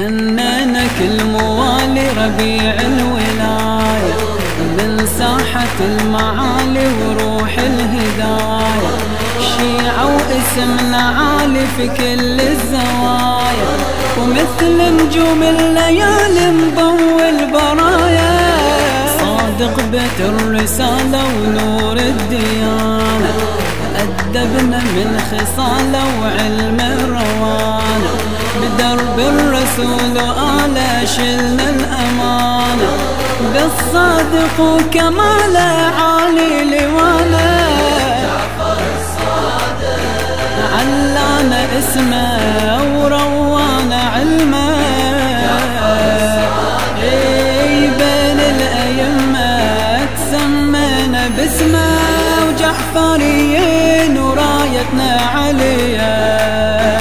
هنينك الموالي ربيع الولاية من ساحة المعالي وروح الهداية. شيعة واسمنا عالي في كل الزوايا. ومثل نجوم الليالي مضوي البرايا. صادق بيت الرسالة ونور الديانة. أدبنا من خصالة وعلم بدرب الرسول وآله شلنا الأمانة بالصادق وكماله عالي لوانا. علانا اسمه وروانا علمه. اي بين الأيمة تسمينا باسمه وجعفريين ورايتنا عليه